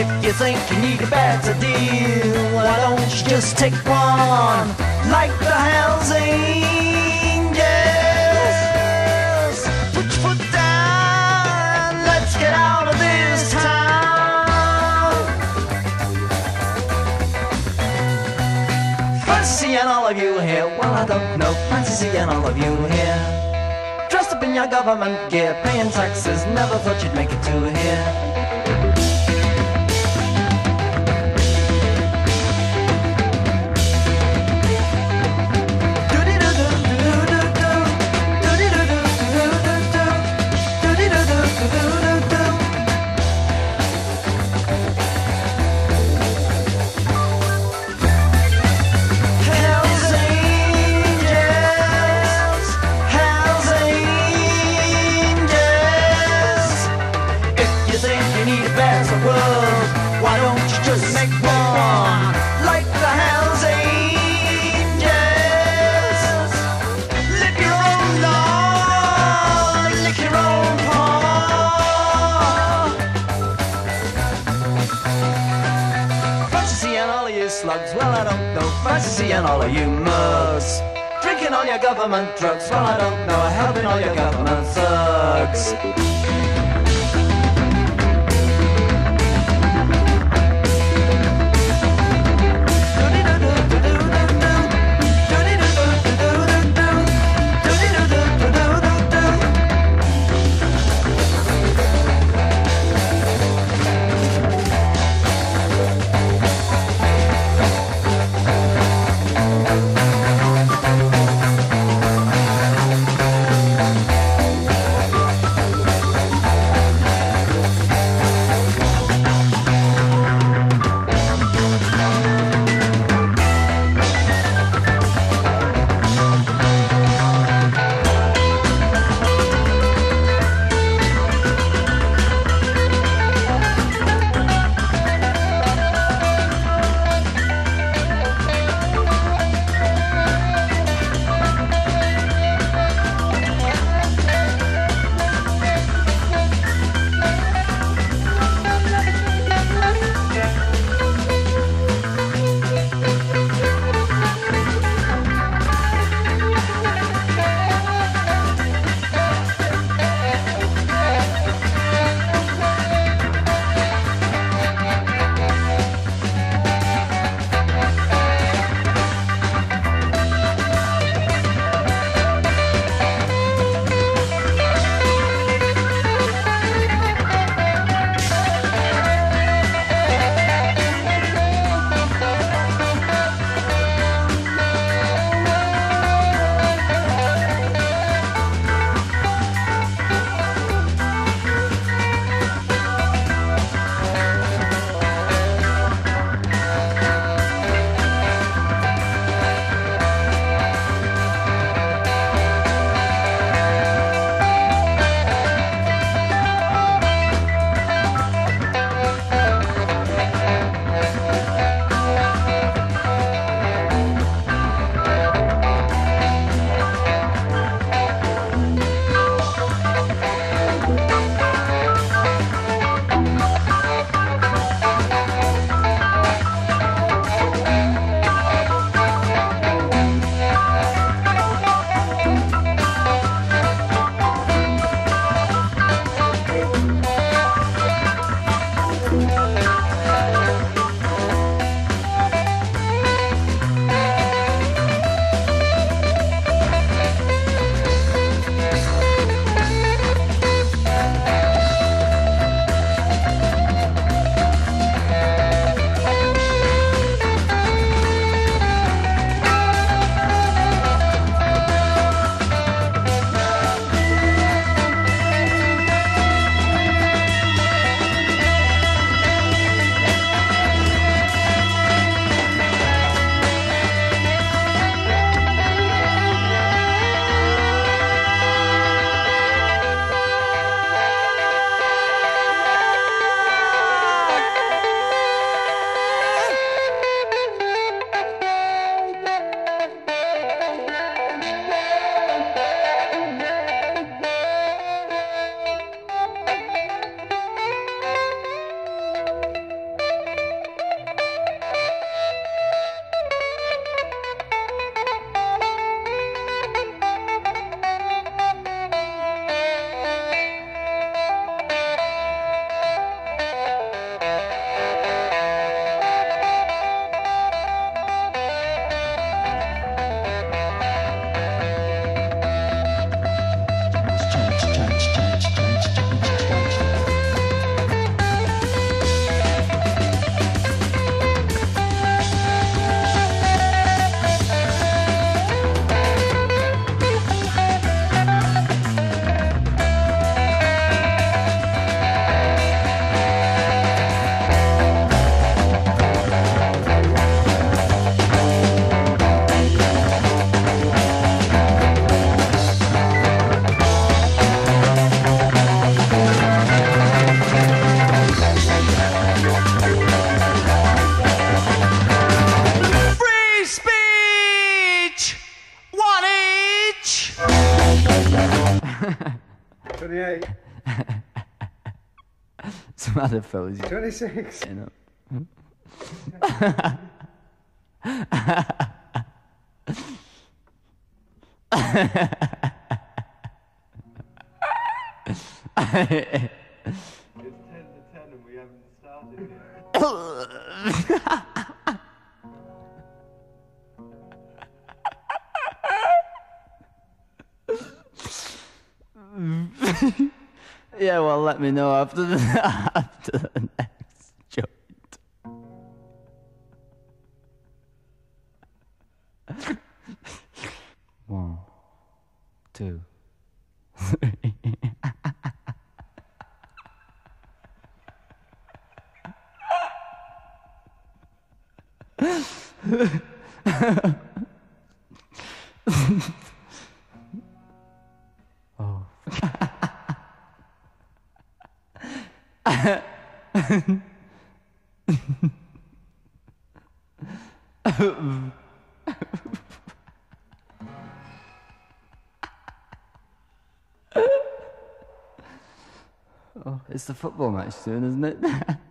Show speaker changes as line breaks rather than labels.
If you think you need a better deal, why don't you just take one like the Hells Angels? Put your foot down, let's get out of this town. Fancy seeing all of you here. Well, I don't know. Fancy seeing all of you here. Dressed up in your government gear, paying taxes. Never thought you'd make it to here. Need a better world, why don't you just make one like the Hells Angels? Live your own law, lick your own paw. Fancy and all of you slugs, well I don't know. Fancy and all of you mugs. Drinking all your government drugs, well I don't know. Helping all your government thugs.
28,
Some other fellas,
26.
you know.
It's 10 to 10 and we haven't started yet.
Yeah, well, let me know after the after the next joint. One, two, three. Oh, it's the football match soon, isn't it?